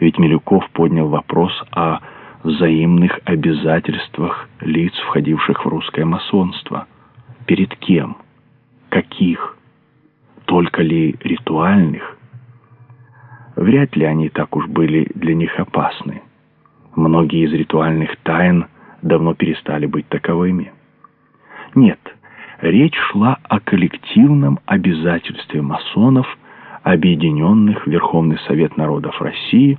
Ведь Милюков поднял вопрос о взаимных обязательствах лиц, входивших в русское масонство. Перед кем? Каких? Только ли ритуальных? Вряд ли они так уж были для них опасны. Многие из ритуальных тайн давно перестали быть таковыми. Нет, речь шла о коллективном обязательстве масонов, объединенных Верховный Совет народов России,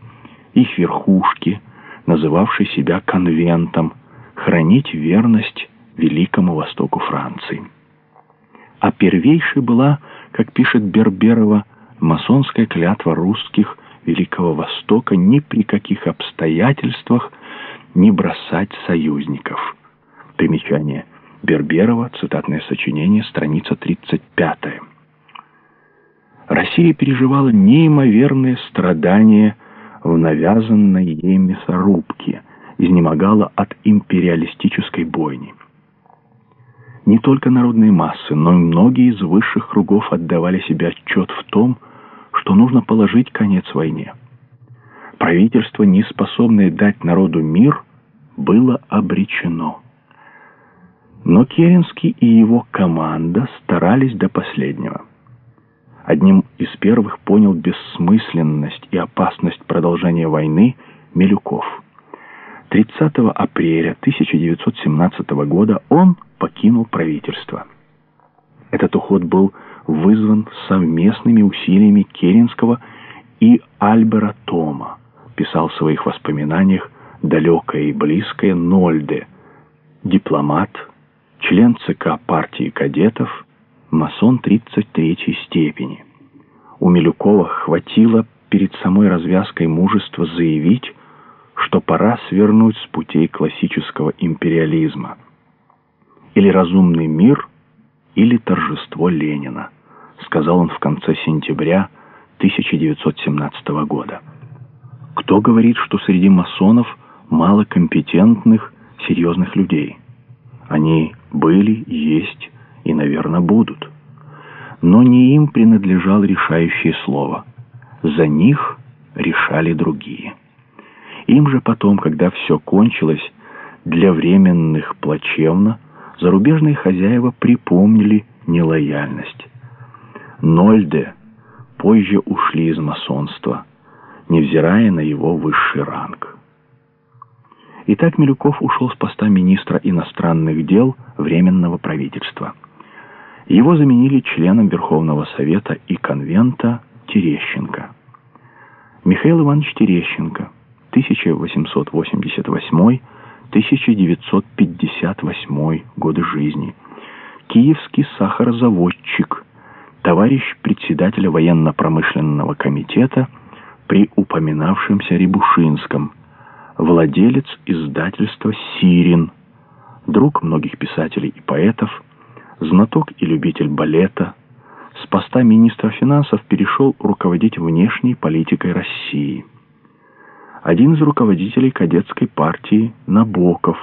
их верхушки, называвшей себя конвентом, хранить верность Великому Востоку Франции. А первейшей была, как пишет Берберова, масонская клятва русских Великого Востока ни при каких обстоятельствах не бросать союзников. Примечание. Берберова, цитатное сочинение, страница 35. Россия переживала неимоверные страдания в навязанной ей мясорубке, изнемогала от империалистической бойни. Не только народные массы, но и многие из высших кругов отдавали себе отчет в том, что нужно положить конец войне. Правительство, не способное дать народу мир, было обречено. Но Керенский и его команда старались до последнего. Одним из первых понял бессмысленность и опасность продолжения войны Милюков. 30 апреля 1917 года он покинул правительство. Этот уход был вызван совместными усилиями Керенского и Альбера Тома, писал в своих воспоминаниях далекое и близкое Нольде, дипломат, член ЦК партии кадетов, масон 33 степени. У Милюкова хватило перед самой развязкой мужества заявить, что пора свернуть с путей классического империализма. Или разумный мир, или торжество Ленина, сказал он в конце сентября 1917 года. Кто говорит, что среди масонов мало компетентных, серьезных людей? Они были, есть и, наверное, будут. Но не им принадлежало решающее слово. За них решали другие. Им же потом, когда все кончилось, для временных плачевно, зарубежные хозяева припомнили нелояльность. Нольде позже ушли из масонства, невзирая на его высший ранг. Итак, Милюков ушел с поста министра иностранных дел Временного правительства. Его заменили членом Верховного Совета и Конвента Терещенко. Михаил Иванович Терещенко, 1888-1958 годы жизни. Киевский сахарозаводчик, товарищ председателя военно-промышленного комитета при упоминавшемся Рябушинском, владелец издательства «Сирин», друг многих писателей и поэтов, знаток и любитель балета, с поста министра финансов перешел руководить внешней политикой России. Один из руководителей кадетской партии Набоков,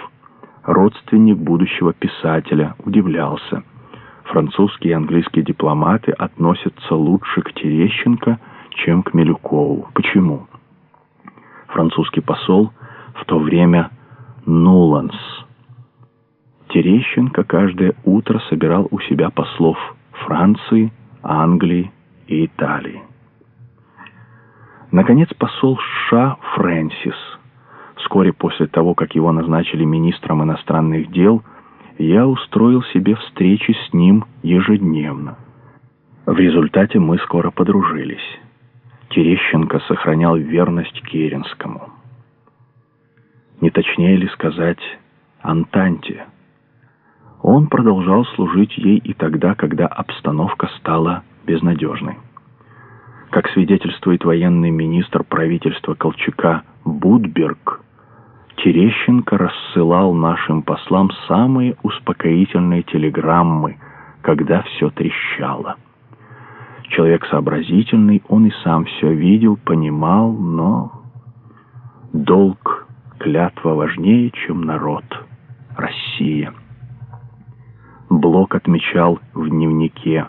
родственник будущего писателя, удивлялся. Французские и английские дипломаты относятся лучше к Терещенко, чем к Милюкову. Почему? Французский посол в то время Нуланс – Терещенко каждое утро собирал у себя послов Франции, Англии и Италии. Наконец, посол США Фрэнсис. Вскоре после того, как его назначили министром иностранных дел, я устроил себе встречи с ним ежедневно. В результате мы скоро подружились. Терещенко сохранял верность Керенскому. Не точнее ли сказать «Антанте», он продолжал служить ей и тогда, когда обстановка стала безнадежной. Как свидетельствует военный министр правительства Колчака Будберг, Терещенко рассылал нашим послам самые успокоительные телеграммы, когда все трещало. Человек сообразительный, он и сам все видел, понимал, но долг, клятва важнее, чем народ, Россия. Блок отмечал в дневнике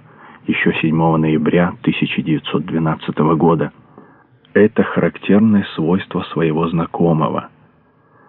еще 7 ноября 1912 года. это характерное свойство своего знакомого –